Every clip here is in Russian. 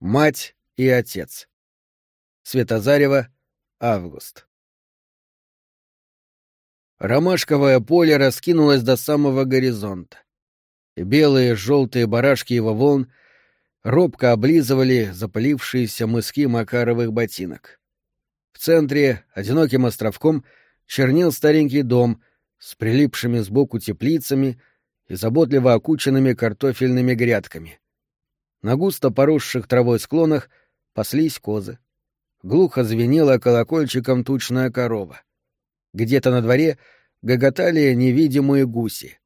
Мать и отец. Светозарева, август. Ромашковое поле раскинулось до самого горизонта. Белые желтые барашки его волн робко облизывали запылившиеся мыски макаровых ботинок. В центре, одиноким островком, чернел старенький дом с прилипшими сбоку теплицами и заботливо окученными картофельными грядками. На густо поросших травой склонах паслись козы. Глухо звенела колокольчиком тучная корова. Где-то на дворе гоготали невидимые гуси.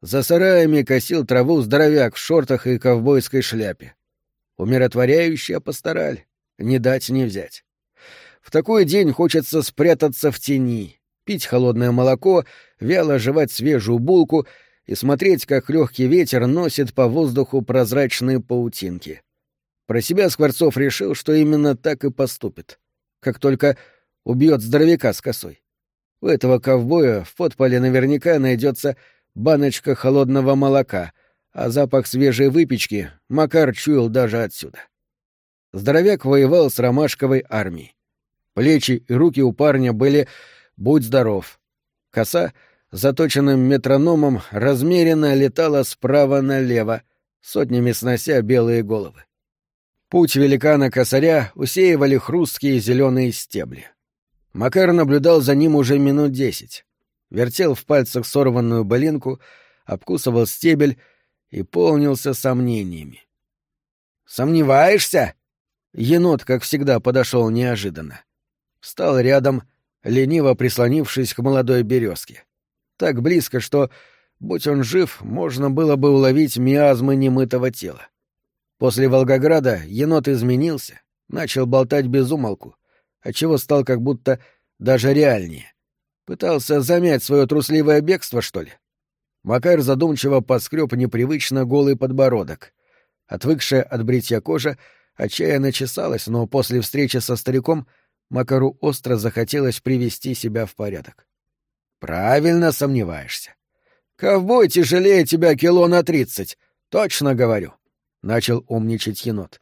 За сараями косил траву здоровяк в шортах и ковбойской шляпе. Умиротворяющая постараль, не дать не взять. В такой день хочется спрятаться в тени, пить холодное молоко, вяло жевать свежую булку и смотреть, как легкий ветер носит по воздуху прозрачные паутинки. Про себя Скворцов решил, что именно так и поступит. Как только убьет здоровяка с косой. У этого ковбоя в подполе наверняка найдется баночка холодного молока, а запах свежей выпечки Макар чуял даже отсюда. Здоровяк воевал с ромашковой армией. Плечи и руки у парня были «будь здоров». Коса — заточенным метрономом размеренно летала справа налево, сотнями снося белые головы. Путь великана-косаря усеивали хрусткие зеленые стебли. Макар наблюдал за ним уже минут десять. Вертел в пальцах сорванную былинку, обкусывал стебель и полнился сомнениями. «Сомневаешься?» Енот, как всегда, подошел неожиданно. Встал рядом, лениво прислонившись к молодой березке так близко, что, будь он жив, можно было бы уловить миазмы немытого тела. После Волгограда енот изменился, начал болтать без умолку, отчего стал как будто даже реальнее. Пытался замять свое трусливое бегство, что ли? Макар задумчиво поскреб непривычно голый подбородок. Отвыкшая от бритья кожа отчаянно чесалась, но после встречи со стариком Макару остро захотелось привести себя в порядок. Правильно сомневаешься. Ковбой тяжелее тебя кило на тридцать, точно говорю. Начал умничать енот.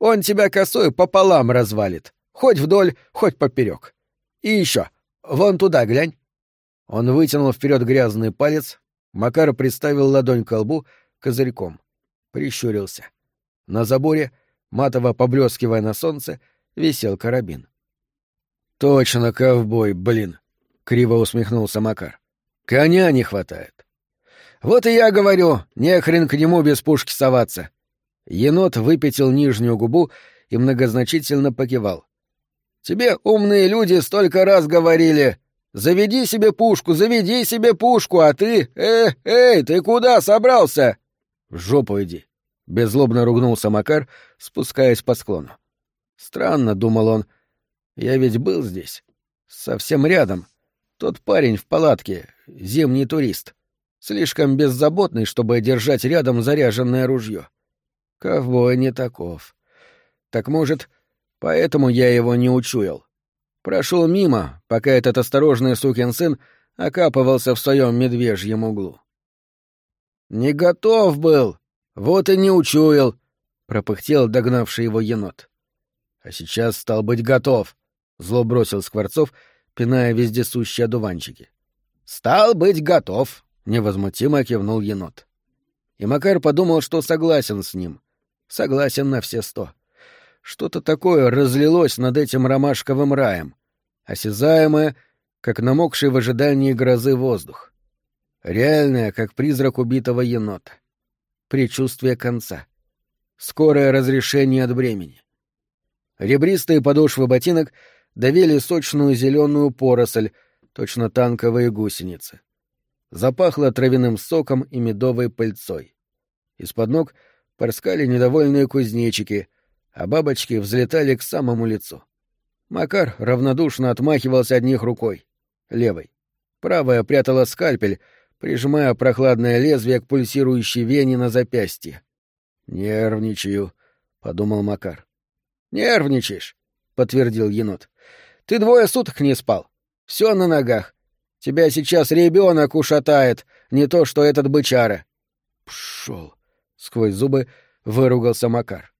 Он тебя косой пополам развалит, хоть вдоль, хоть поперек. И еще, вон туда глянь. Он вытянул вперед грязный палец, Макар приставил ладонь к лбу козырьком. Прищурился. На заборе, матово поблескивая на солнце, висел карабин. «Точно ковбой, блин!» Криво усмехнулся Макар. Коня не хватает. Вот и я говорю, не хрен к нему без пушки соваться. Енот выпятил нижнюю губу и многозначительно покивал. Тебе умные люди столько раз говорили: "Заведи себе пушку, заведи себе пушку", а ты, э, эй, ты куда собрался? В жопу иди, беззлобно ругнулся Макар, спускаясь по склону. Странно, думал он. Я ведь был здесь, совсем рядом. Тот парень в палатке, зимний турист, слишком беззаботный, чтобы держать рядом заряженное ружье. Ковбой не таков. Так может, поэтому я его не учуял. Прошел мимо, пока этот осторожный сукин сын окапывался в своем медвежьем углу. «Не готов был! Вот и не учуял!» — пропыхтел догнавший его енот. «А сейчас стал быть готов!» — зло бросил Скворцов — пиная вездесущие одуванчики. «Стал быть готов», — невозмутимо кивнул енот. И Макар подумал, что согласен с ним. Согласен на все сто. Что-то такое разлилось над этим ромашковым раем, осязаемое, как намокший в ожидании грозы воздух. Реальное, как призрак убитого енота. Предчувствие конца. Скорое разрешение от бремени. Ребристые подошвы ботинок — давили сочную зеленую поросль, точно танковые гусеницы. Запахло травяным соком и медовой пыльцой. Из-под ног порскали недовольные кузнечики, а бабочки взлетали к самому лицу. Макар равнодушно отмахивался от них рукой, левой. Правая прятала скальпель, прижимая прохладное лезвие к пульсирующей вене на запястье. «Нервничаю», — подумал Макар. «Нервничаешь», — подтвердил енот. Ты двое суток не спал. Все на ногах. Тебя сейчас ребенок ушатает, не то что этот бычара. Пшел. Сквозь зубы выругался Макар.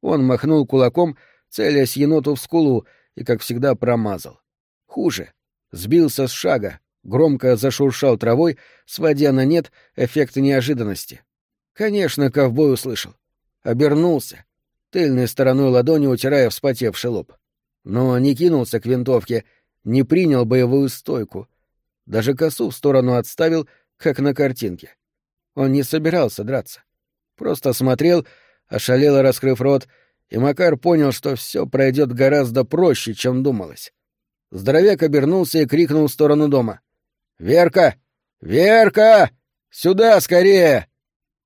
Он махнул кулаком, целясь еноту в скулу, и, как всегда, промазал. Хуже. Сбился с шага, громко зашуршал травой, сводя на нет эффект неожиданности. Конечно, ковбой услышал. Обернулся, тыльной стороной ладони утирая вспотевший лоб. Но не кинулся к винтовке, не принял боевую стойку. Даже косу в сторону отставил, как на картинке. Он не собирался драться. Просто смотрел, ошалело раскрыв рот, и Макар понял, что все пройдет гораздо проще, чем думалось. Здоровяк обернулся и крикнул в сторону дома. «Верка! Верка! Сюда скорее!»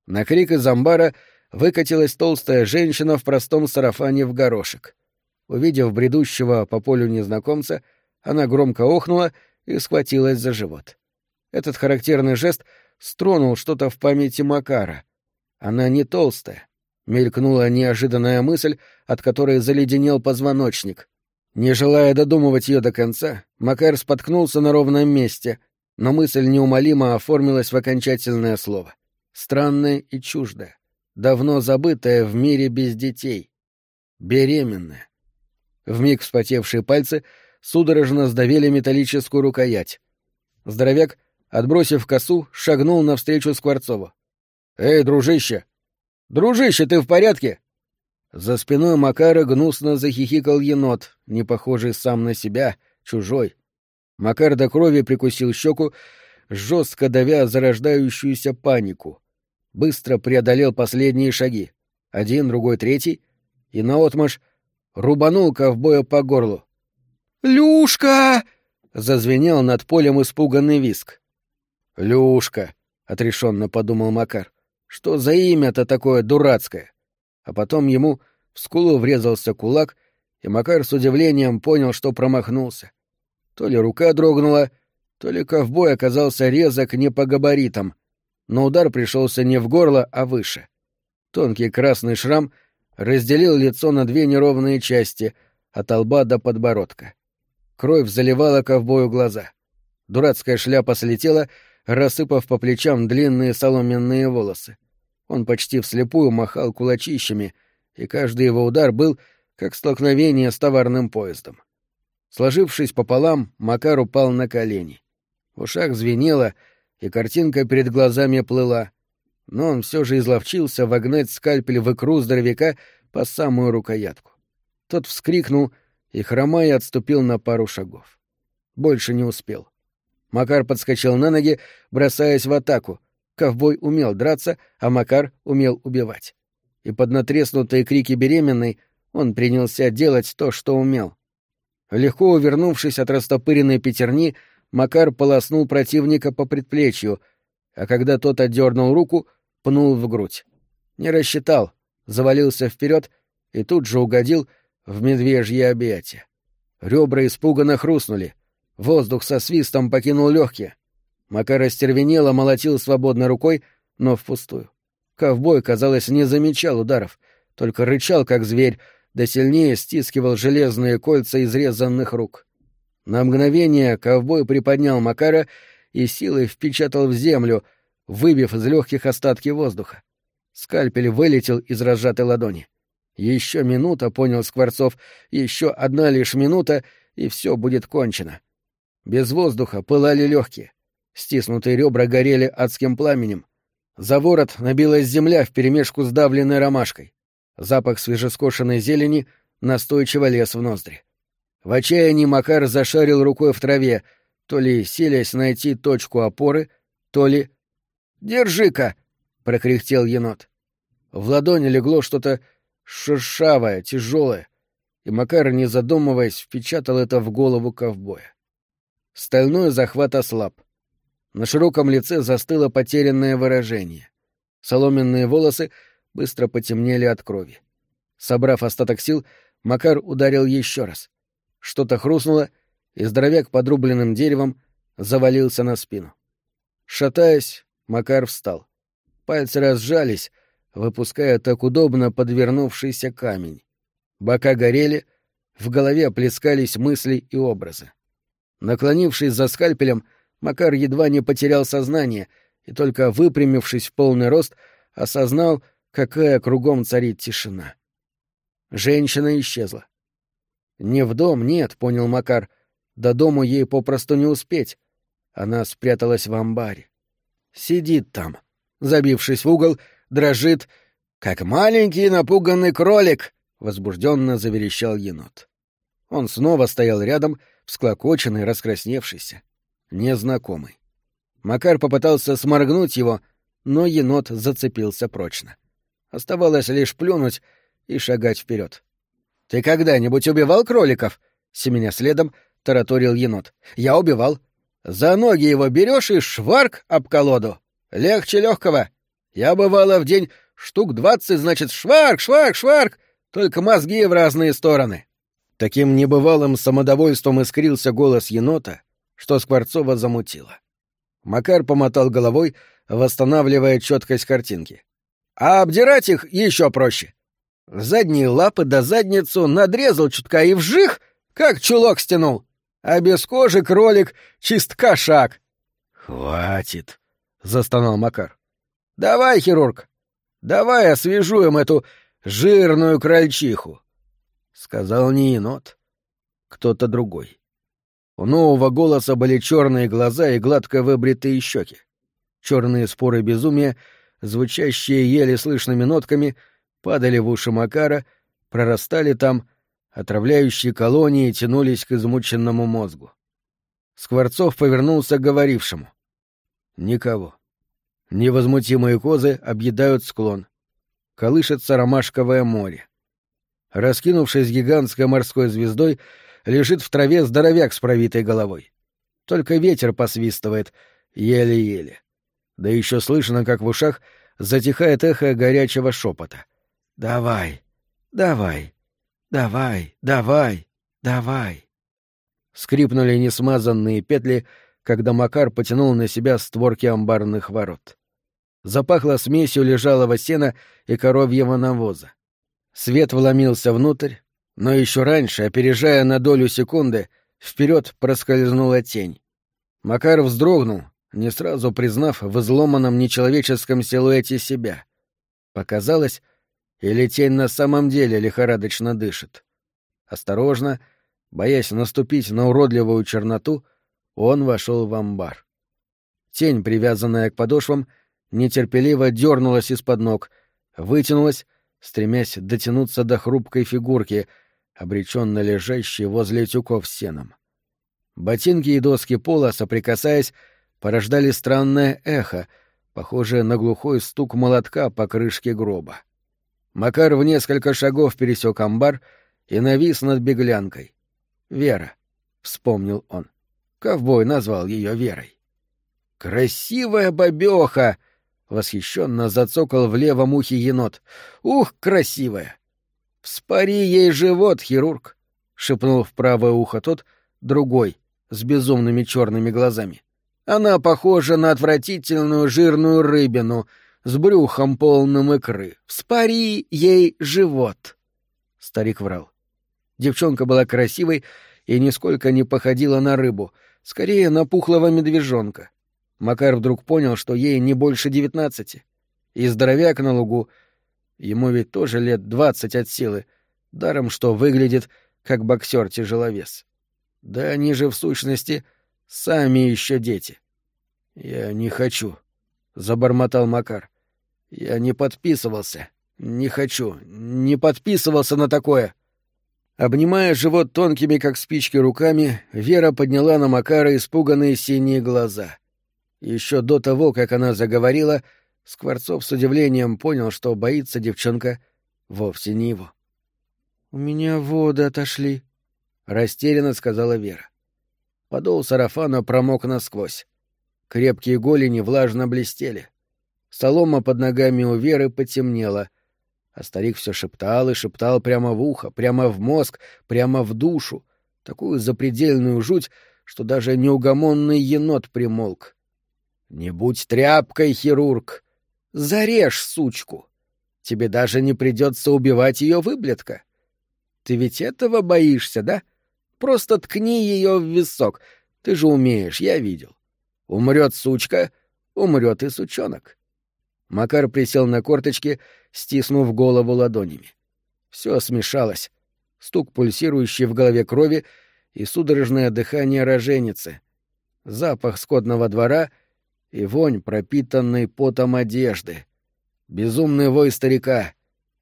На крик из амбара выкатилась толстая женщина в простом сарафане в горошек. Увидев бредущего по полю незнакомца, она громко охнула и схватилась за живот. Этот характерный жест стронул что-то в памяти Макара. Она не толстая. Мелькнула неожиданная мысль, от которой заледенел позвоночник. Не желая додумывать ее до конца, Макар споткнулся на ровном месте, но мысль неумолимо оформилась в окончательное слово. Странное и чуждое, давно забытое в мире без детей. Беременная. Вмиг вспотевшие пальцы судорожно сдавили металлическую рукоять. Здоровяк, отбросив косу, шагнул навстречу Скворцову. «Эй, дружище! Дружище, ты в порядке?» За спиной Макара гнусно захихикал енот, не похожий сам на себя, чужой. Макар до крови прикусил щеку, жестко давя зарождающуюся панику. Быстро преодолел последние шаги. Один, другой, третий. И наотмашь рубанул ковбоя по горлу. «Люшка!» — зазвенел над полем испуганный виск. «Люшка!» — отрешенно подумал Макар. «Что за имя-то такое дурацкое?» А потом ему в скулу врезался кулак, и Макар с удивлением понял, что промахнулся. То ли рука дрогнула, то ли ковбой оказался резок не по габаритам, но удар пришелся не в горло, а выше. Тонкий красный шрам разделил лицо на две неровные части, от лба до подбородка. Кровь заливала ковбою глаза. Дурацкая шляпа слетела, рассыпав по плечам длинные соломенные волосы. Он почти вслепую махал кулачищами, и каждый его удар был как столкновение с товарным поездом. Сложившись пополам, Макар упал на колени. В ушах звенело, и картинка перед глазами плыла. Но он все же изловчился вогнать скальпель в икру здоровяка по самую рукоятку. Тот вскрикнул и, хромая, отступил на пару шагов. Больше не успел. Макар подскочил на ноги, бросаясь в атаку. Ковбой умел драться, а Макар умел убивать. И под натреснутые крики беременной он принялся делать то, что умел. Легко увернувшись от растопыренной пятерни, Макар полоснул противника по предплечью, а когда тот отдернул руку, пнул в грудь. Не рассчитал, завалился вперед и тут же угодил в медвежье объятие. Ребра испуганно хрустнули. Воздух со свистом покинул легкие. Макар остервенело молотил свободной рукой, но впустую. Ковбой, казалось, не замечал ударов, только рычал, как зверь, да сильнее стискивал железные кольца изрезанных рук. На мгновение ковбой приподнял Макара и силой впечатал в землю, выбив из легких остатки воздуха. Скальпель вылетел из разжатой ладони. Еще минута, понял Скворцов, еще одна лишь минута, и все будет кончено. Без воздуха пылали легкие. Стиснутые ребра горели адским пламенем. За ворот набилась земля вперемешку с давленной ромашкой. Запах свежескошенной зелени настойчиво лез в ноздри. В отчаянии Макар зашарил рукой в траве, то ли селясь найти точку опоры, то ли... «Держи-ка!» — прокряхтел енот. В ладони легло что-то шершавое, тяжелое, и Макар, не задумываясь, впечатал это в голову ковбоя. Стальной захват ослаб. На широком лице застыло потерянное выражение. Соломенные волосы быстро потемнели от крови. Собрав остаток сил, Макар ударил еще раз. Что-то хрустнуло, и здоровяк подрубленным деревом завалился на спину. Шатаясь, Макар встал. Пальцы разжались, выпуская так удобно подвернувшийся камень. Бока горели, в голове плескались мысли и образы. Наклонившись за скальпелем, Макар едва не потерял сознание и только выпрямившись в полный рост, осознал, какая кругом царит тишина. Женщина исчезла. «Не в дом, нет», — понял Макар. «До дому ей попросту не успеть. Она спряталась в амбаре. Сидит там, забившись в угол, дрожит, как маленький напуганный кролик», — возбужденно заверещал енот. Он снова стоял рядом, всклокоченный, раскрасневшийся, незнакомый. Макар попытался сморгнуть его, но енот зацепился прочно. Оставалось лишь плюнуть и шагать вперед. «Ты когда-нибудь убивал кроликов?» — семеня следом тараторил енот. «Я убивал. За ноги его берешь и шварк об колоду. Легче легкого. Я бывало в день штук двадцать, значит, шварк, шварк, шварк, только мозги в разные стороны». Таким небывалым самодовольством искрился голос енота, что Скворцова замутило. Макар помотал головой, восстанавливая четкость картинки. «А обдирать их еще проще. Задние лапы до задницу надрезал чутка и вжих, как чулок стянул. А без кожи кролик чист кошак. «Хватит!» — застонал Макар. «Давай, хирург, давай освежуем эту жирную крольчиху!» Сказал не енот, кто-то другой. У нового голоса были черные глаза и гладко выбритые щеки. Черные споры безумия, звучащие еле слышными нотками — падали в уши Макара, прорастали там, отравляющие колонии тянулись к измученному мозгу. Скворцов повернулся к говорившему. Никого. Невозмутимые козы объедают склон. Колышется ромашковое море. Раскинувшись гигантской морской звездой, лежит в траве здоровяк с провитой головой. Только ветер посвистывает, еле-еле. Да еще слышно, как в ушах затихает эхо горячего шепота. Давай, давай, давай, давай, давай. Скрипнули несмазанные петли, когда Макар потянул на себя створки амбарных ворот. Запахло смесью лежалого сена и коровьего навоза. Свет вломился внутрь, но еще раньше, опережая на долю секунды, вперед проскользнула тень. Макар вздрогнул, не сразу признав в изломанном нечеловеческом силуэте себя. Показалось, или тень на самом деле лихорадочно дышит? Осторожно, боясь наступить на уродливую черноту, он вошел в амбар. Тень, привязанная к подошвам, нетерпеливо дернулась из-под ног, вытянулась, стремясь дотянуться до хрупкой фигурки, обреченно лежащей возле тюков с сеном. Ботинки и доски пола, соприкасаясь, порождали странное эхо, похожее на глухой стук молотка по крышке гроба. Макар в несколько шагов пересек амбар и навис над беглянкой. «Вера», — вспомнил он. Ковбой назвал ее Верой. «Красивая бабёха!» — восхищенно зацокал в левом ухе енот. «Ух, красивая!» «Вспори ей живот, хирург!» — шепнул в правое ухо тот, другой, с безумными черными глазами. «Она похожа на отвратительную жирную рыбину, с брюхом полным икры. Вспори ей живот. Старик врал. Девчонка была красивой и нисколько не походила на рыбу, скорее на пухлого медвежонка. Макар вдруг понял, что ей не больше девятнадцати. И здоровяк на лугу, ему ведь тоже лет двадцать от силы, даром что выглядит как боксер-тяжеловес. Да они же в сущности сами еще дети. Я не хочу, забормотал Макар. Я не подписывался. Не хочу. Не подписывался на такое. Обнимая живот тонкими, как спички, руками, Вера подняла на Макара испуганные синие глаза. Еще до того, как она заговорила, Скворцов с удивлением понял, что боится девчонка вовсе не его. — У меня воды отошли, — растерянно сказала Вера. Подол сарафана промок насквозь. Крепкие голени влажно блестели. Солома под ногами у Веры потемнела, а старик все шептал и шептал прямо в ухо, прямо в мозг, прямо в душу, такую запредельную жуть, что даже неугомонный енот примолк. «Не будь тряпкой, хирург! Зарежь сучку! Тебе даже не придется убивать ее выблетка. Ты ведь этого боишься, да? Просто ткни ее в висок. Ты же умеешь, я видел. Умрет сучка, умрет и сучонок. Макар присел на корточки, стиснув голову ладонями. Все смешалось. Стук пульсирующий в голове крови и судорожное дыхание роженицы. Запах скотного двора и вонь, пропитанной потом одежды. Безумный вой старика,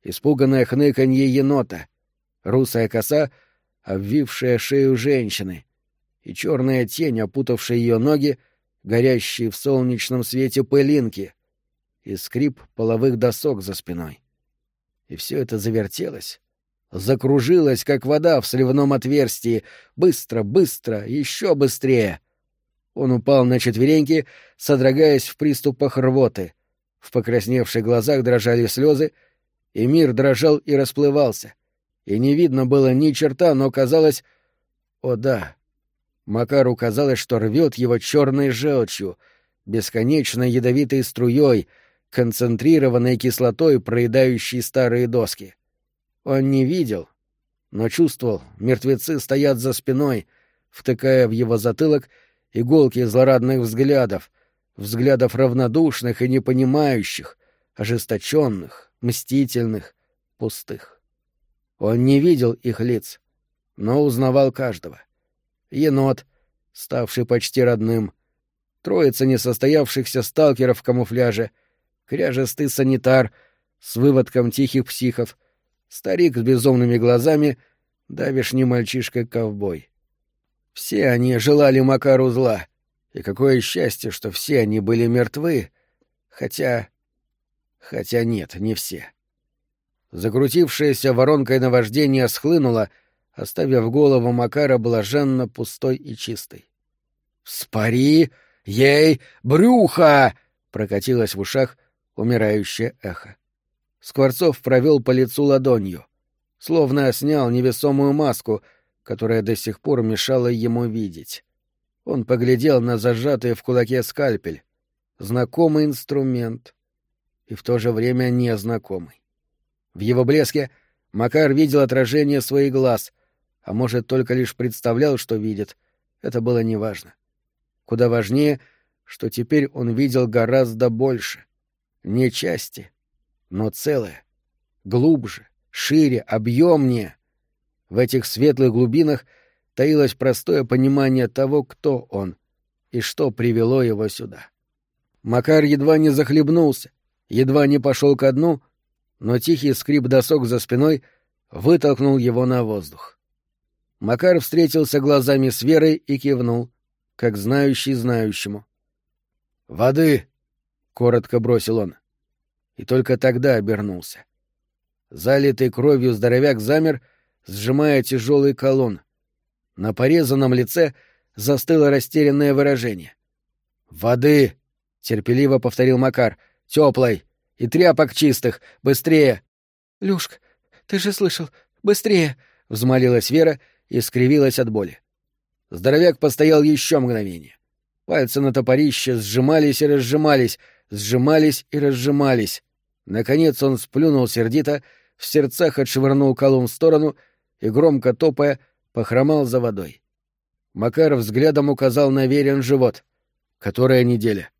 испуганное хныканье енота, русая коса, обвившая шею женщины, и черная тень, опутавшая ее ноги, горящие в солнечном свете пылинки, и скрип половых досок за спиной. И все это завертелось, закружилось, как вода в сливном отверстии, быстро, быстро, еще быстрее. Он упал на четвереньки, содрогаясь в приступах рвоты. В покрасневших глазах дрожали слезы, и мир дрожал и расплывался. И не видно было ни черта, но казалось... О да, Макару казалось, что рвет его черной желчью, бесконечно ядовитой струей, концентрированной кислотой, проедающей старые доски. Он не видел, но чувствовал, мертвецы стоят за спиной, втыкая в его затылок иголки злорадных взглядов, взглядов равнодушных и непонимающих, ожесточенных, мстительных, пустых. Он не видел их лиц, но узнавал каждого — енот, ставший почти родным, троица несостоявшихся сталкеров в камуфляже, кряжестый санитар с выводком тихих психов, старик с безумными глазами, давишний мальчишка-ковбой. Все они желали Макару зла, и какое счастье, что все они были мертвы, хотя... хотя нет, не все. Закрутившаяся воронкой наваждения схлынула — оставив голову Макара блаженно пустой и чистой. «Вспори ей брюхо!» — прокатилось в ушах умирающее эхо. Скворцов провел по лицу ладонью, словно снял невесомую маску, которая до сих пор мешала ему видеть. Он поглядел на зажатый в кулаке скальпель. Знакомый инструмент. И в то же время незнакомый. В его блеске Макар видел отражение своих глаз, а может, только лишь представлял, что видит, это было неважно. Куда важнее, что теперь он видел гораздо больше. Не части, но целое. Глубже, шире, объемнее. В этих светлых глубинах таилось простое понимание того, кто он и что привело его сюда. Макар едва не захлебнулся, едва не пошел ко дну, но тихий скрип досок за спиной вытолкнул его на воздух. Макар встретился глазами с Верой и кивнул, как знающий знающему. «Воды!» — коротко бросил он. И только тогда обернулся. Залитый кровью здоровяк замер, сжимая тяжелый колонн. На порезанном лице застыло растерянное выражение. «Воды!» — терпеливо повторил Макар. «Теплой! И тряпок чистых! Быстрее!» «Люшка, ты же слышал! Быстрее!» — взмолилась Вера и скривилась от боли. Здоровяк постоял еще мгновение. Пальцы на топорище сжимались и разжимались, сжимались и разжимались. Наконец он сплюнул сердито, в сердцах отшвырнул колун в сторону и, громко топая, похромал за водой. Макар взглядом указал на верен живот. «Которая неделя?»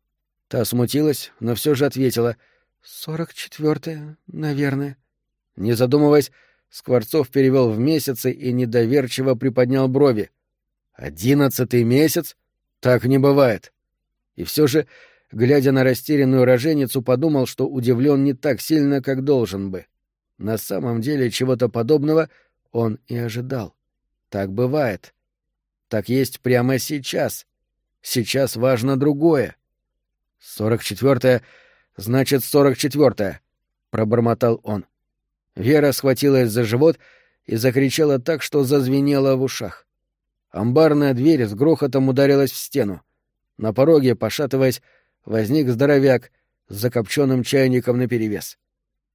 Та смутилась, но все же ответила. «Сорок четвертая, наверное». Не задумываясь, Скворцов перевел в месяцы и недоверчиво приподнял брови. «Одиннадцатый месяц? Так не бывает!» И все же, глядя на растерянную роженицу, подумал, что удивлен не так сильно, как должен бы. На самом деле чего-то подобного он и ожидал. Так бывает. Так есть прямо сейчас. Сейчас важно другое. «Сорок четвертое, значит, сорок четвертое», — пробормотал он. Вера схватилась за живот и закричала так, что зазвенело в ушах. Амбарная дверь с грохотом ударилась в стену. На пороге, пошатываясь, возник здоровяк с закопченным чайником наперевес.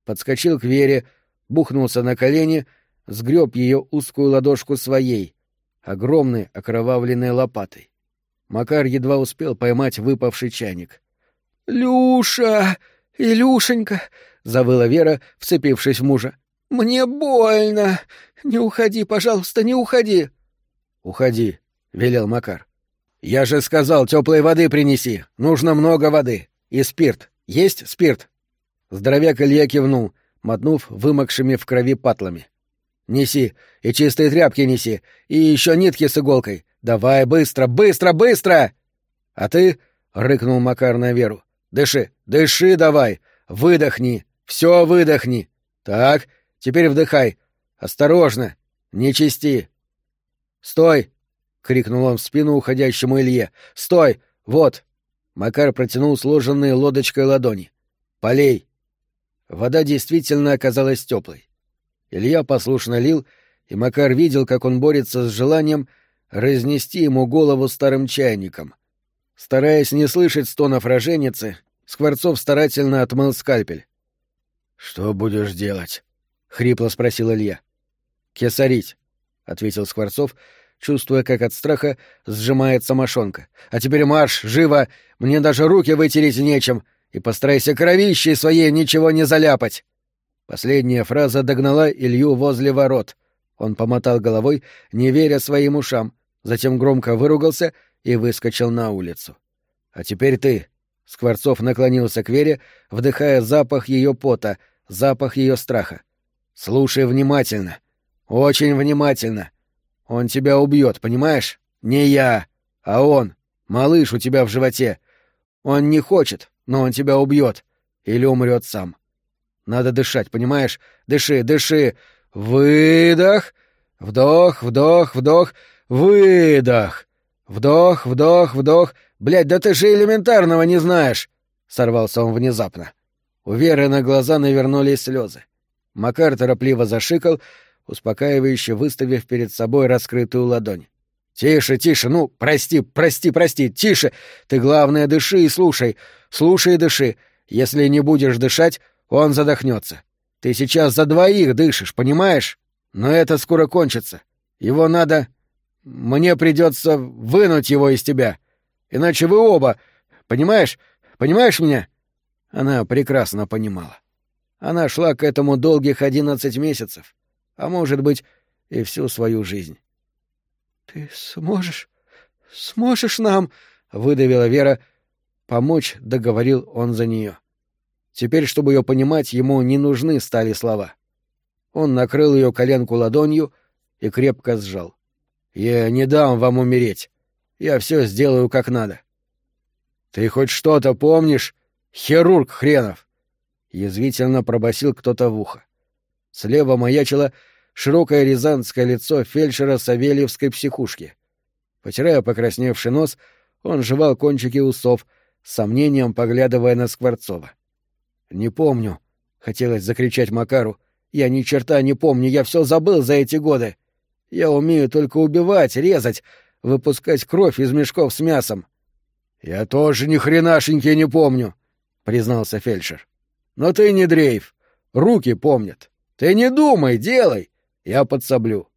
Подскочил к Вере, бухнулся на колени, сгреб ее узкую ладошку своей, огромной окровавленной лопатой. Макар едва успел поймать выпавший чайник. «Люша! Илюшенька! — завыла Вера, вцепившись в мужа. «Мне больно! Не уходи, пожалуйста, не уходи!» «Уходи», — велел Макар. «Я же сказал, теплой воды принеси. Нужно много воды. И спирт. Есть спирт?» Здоровяк Илья кивнул, мотнув вымокшими в крови патлами. «Неси! И чистые тряпки неси! И еще нитки с иголкой! Давай быстро, быстро, быстро!» «А ты...» — рыкнул Макар на Веру. «Дыши, дыши давай! Выдохни! Все выдохни! Так, теперь вдыхай! Осторожно! Не чисти!» «Стой!» — крикнул он в спину уходящему Илье. «Стой! Вот!» Макар протянул сложенные лодочкой ладони. «Полей!» Вода действительно оказалась теплой. Илья послушно лил, и Макар видел, как он борется с желанием разнести ему голову старым чайником. Стараясь не слышать стонов роженицы, Скворцов старательно отмыл скальпель. «Что будешь делать?» — хрипло спросил Илья. «Кесарить», — ответил Скворцов, чувствуя, как от страха сжимается мошонка. «А теперь марш, живо! Мне даже руки вытереть нечем, и постарайся кровищей своей ничего не заляпать!» Последняя фраза догнала Илью возле ворот. Он помотал головой, не веря своим ушам, затем громко выругался и выскочил на улицу. «А теперь ты!» Скворцов наклонился к Вере, вдыхая запах ее пота, запах ее страха. «Слушай внимательно. Очень внимательно. Он тебя убьет, понимаешь? Не я, а он. Малыш у тебя в животе. Он не хочет, но он тебя убьет. Или умрет сам. Надо дышать, понимаешь? Дыши, дыши. Выдох. Вдох, вдох, вдох. Выдох. Вдох, вдох, вдох. Блядь, да ты же элементарного не знаешь. Сорвался он внезапно. У Веры на глаза навернулись слезы. Макар торопливо зашикал, успокаивающе выставив перед собой раскрытую ладонь. «Тише, тише, ну, прости, прости, прости, тише! Ты, главное, дыши и слушай, слушай и дыши. Если не будешь дышать, он задохнется. Ты сейчас за двоих дышишь, понимаешь? Но это скоро кончится. Его надо... Мне придется вынуть его из тебя. Иначе вы оба... Понимаешь? Понимаешь меня?» Она прекрасно понимала. Она шла к этому долгих одиннадцать месяцев, а может быть, и всю свою жизнь. «Ты сможешь? Сможешь нам?» — выдавила Вера. «Помочь», — договорил он за нее. Теперь, чтобы ее понимать, ему не нужны стали слова. Он накрыл ее коленку ладонью и крепко сжал. «Я не дам вам умереть. Я все сделаю как надо». «Ты хоть что-то помнишь, хирург хренов?» Язвительно пробасил кто-то в ухо. Слева маячило широкое рязанское лицо фельдшера Савельевской психушки. Потирая покрасневший нос, он жевал кончики усов, с сомнением поглядывая на Скворцова. «Не помню», — хотелось закричать Макару. «Я ни черта не помню, я все забыл за эти годы. Я умею только убивать, резать, выпускать кровь из мешков с мясом». «Я тоже ни хренашеньки не помню», — признался фельдшер. «Но ты не дрейф. Руки помнят. Ты не думай, делай. Я подсоблю».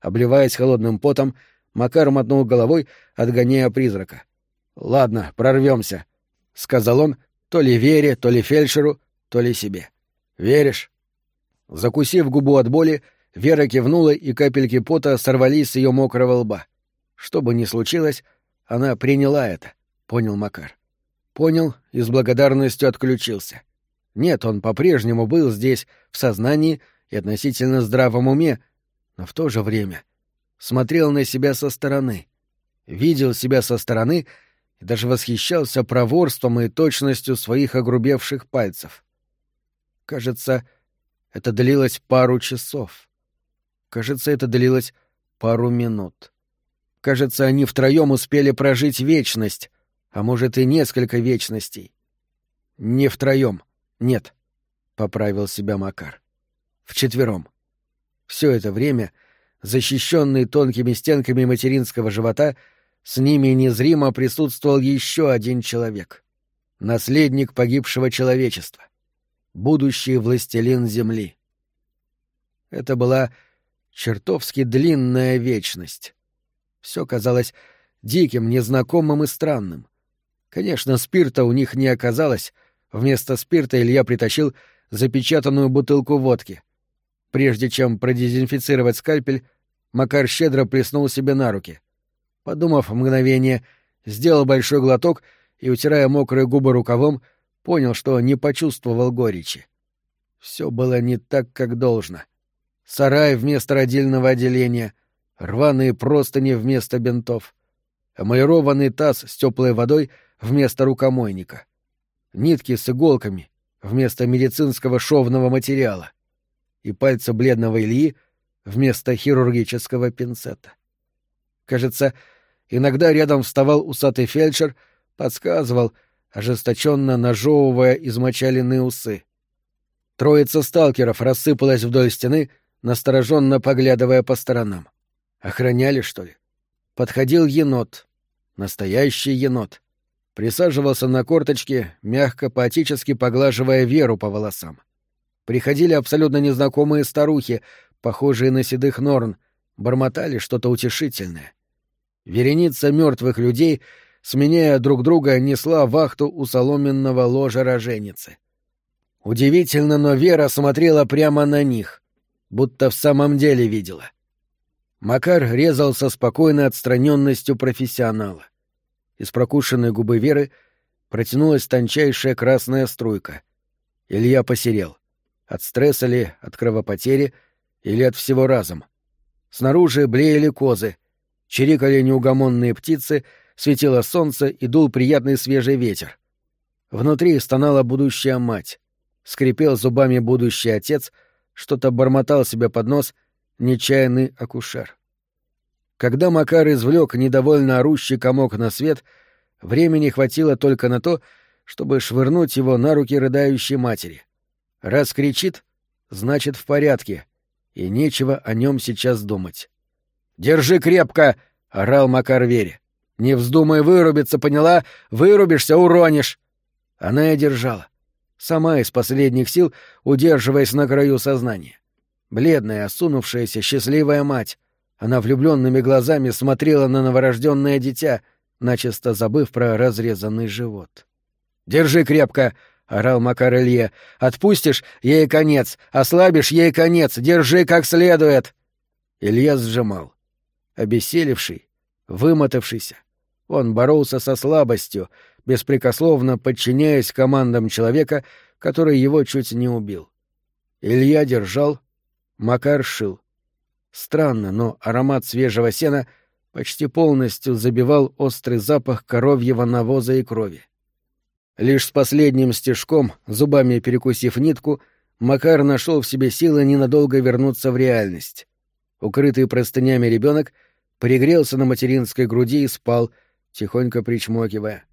Обливаясь холодным потом, Макар мотнул головой, отгоняя призрака. «Ладно, прорвемся», — сказал он, то ли Вере, то ли фельдшеру, то ли себе. «Веришь?» Закусив губу от боли, Вера кивнула, и капельки пота сорвались с ее мокрого лба. Что бы ни случилось, она приняла это, понял Макар. Понял и с благодарностью отключился. Нет, он по-прежнему был здесь, в сознании и относительно здравом уме, но в то же время смотрел на себя со стороны, видел себя со стороны и даже восхищался проворством и точностью своих огрубевших пальцев. Кажется, это длилось пару часов. Кажется, это длилось пару минут. Кажется, они втроем успели прожить вечность, а может и несколько вечностей. Не втроем, нет, — поправил себя Макар. Вчетвером. Все это время, защищенный тонкими стенками материнского живота, — с ними незримо присутствовал еще один человек. Наследник погибшего человечества. Будущий властелин Земли. Это была чертовски длинная вечность. Все казалось диким, незнакомым и странным. Конечно, спирта у них не оказалось. Вместо спирта Илья притащил запечатанную бутылку водки. Прежде чем продезинфицировать скальпель, Макар щедро плеснул себе на руки — Подумав мгновение, сделал большой глоток и, утирая мокрые губы рукавом, понял, что не почувствовал горечи. Все было не так, как должно. Сарай вместо родильного отделения, рваные простыни вместо бинтов, эмалированный таз с теплой водой вместо рукомойника, нитки с иголками вместо медицинского шовного материала и пальцы бледного Ильи вместо хирургического пинцета. Кажется, иногда рядом вставал усатый фельдшер, подсказывал, ожесточенно нажевывая измочаленные усы. Троица сталкеров рассыпалась вдоль стены, настороженно поглядывая по сторонам. Охраняли, что ли? Подходил енот. Настоящий енот. Присаживался на корточки, мягко, поотически поглаживая Веру по волосам. Приходили абсолютно незнакомые старухи, похожие на седых норн, бормотали что-то утешительное. Вереница мертвых людей, сменяя друг друга, несла вахту у соломенного ложа роженицы. Удивительно, но Вера смотрела прямо на них, будто в самом деле видела. Макар резал со спокойной отстраненностью профессионала. Из прокушенной губы Веры протянулась тончайшая красная струйка. Илья посерел. От стресса ли, от кровопотери или от всего разом. Снаружи блеяли козы, чирикали неугомонные птицы, светило солнце и дул приятный свежий ветер. Внутри стонала будущая мать. Скрипел зубами будущий отец, что-то бормотал себе под нос нечаянный акушер. Когда Макар извлек недовольно орущий комок на свет, времени хватило только на то, чтобы швырнуть его на руки рыдающей матери. Раз кричит, значит в порядке, и нечего о нем сейчас думать. «Держи крепко!» — орал Макар Вере. «Не вздумай вырубиться, поняла? Вырубишься — уронишь!» Она и держала сама из последних сил удерживаясь на краю сознания. Бледная, осунувшаяся, счастливая мать. Она влюбленными глазами смотрела на новорожденное дитя, начисто забыв про разрезанный живот. «Держи крепко!» — орал Макар Илье. «Отпустишь — ей конец! Ослабишь — ей конец! Держи как следует!» Илья сжимал. Обессилевший, вымотавшийся, он боролся со слабостью, беспрекословно подчиняясь командам человека, который его чуть не убил. Илья держал, Макар шил. Странно, но аромат свежего сена почти полностью забивал острый запах коровьего навоза и крови. Лишь с последним стежком, зубами перекусив нитку, Макар нашел в себе силы ненадолго вернуться в реальность. Укрытый простынями ребенок пригрелся на материнской груди и спал, тихонько причмокивая.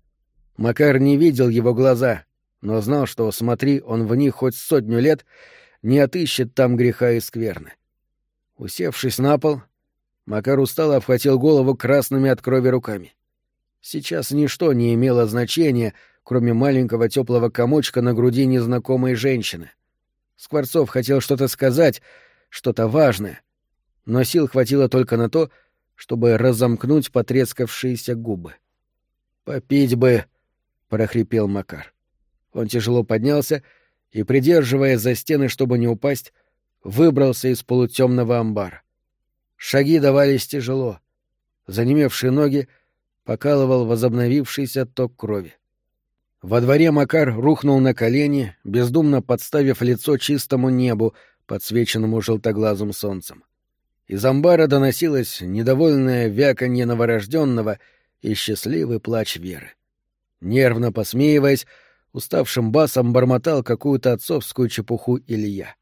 Макар не видел его глаза, но знал, что, смотри он в них хоть сотню лет, не отыщет там греха и скверны. Усевшись на пол, Макар устало обхватил голову красными от крови руками. Сейчас ничто не имело значения, кроме маленького теплого комочка на груди незнакомой женщины. Скворцов хотел что-то сказать, что-то важное, но сил хватило только на то, чтобы разомкнуть потрескавшиеся губы. «Попить бы!» — прохрипел Макар. Он тяжело поднялся и, придерживая за стены, чтобы не упасть, выбрался из полутемного амбара. Шаги давались тяжело. Занемевшие ноги покалывал возобновившийся ток крови. Во дворе Макар рухнул на колени, бездумно подставив лицо чистому небу, подсвеченному желтоглазым солнцем. Из амбара доносилось недовольное вяканье новорожденного и счастливый плач Веры. Нервно посмеиваясь, уставшим басом бормотал какую-то отцовскую чепуху Илья.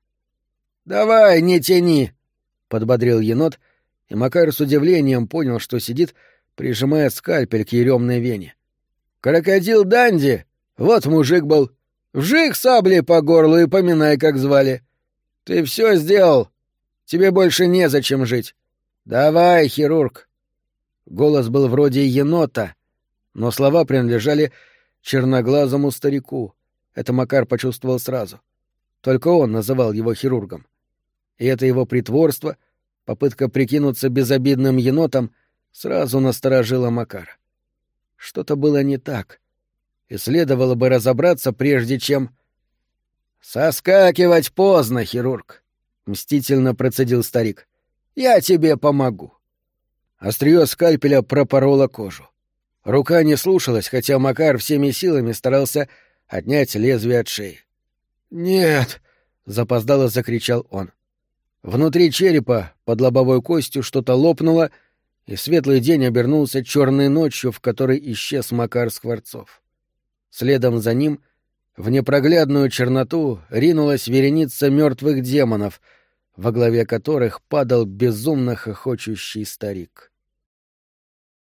«Давай, не тяни!» — подбодрил енот, и Макар с удивлением понял, что сидит, прижимая скальпель к еремной вене. «Крокодил Данди! Вот мужик был! Вжих сабли по горлу и поминай, как звали! Ты все сделал! Тебе больше незачем жить! Давай, хирург!» Голос был вроде енота, но слова принадлежали черноглазому старику. Это Макар почувствовал сразу. Только он называл его хирургом. И это его притворство, попытка прикинуться безобидным енотом, сразу насторожило Макара. Что-то было не так, и следовало бы разобраться, прежде чем... «Соскакивать поздно, хирург!» — мстительно процедил старик. «Я тебе помогу». Остриё скальпеля пропороло кожу. Рука не слушалась, хотя Макар всеми силами старался отнять лезвие от шеи. «Нет!» — запоздало закричал он. Внутри черепа, под лобовой костью, что-то лопнуло, и светлый день обернулся черной ночью, в которой исчез Макар Скворцов. Следом за ним в непроглядную черноту ринулась вереница мертвых демонов, во главе которых падал безумно хохочущий старик.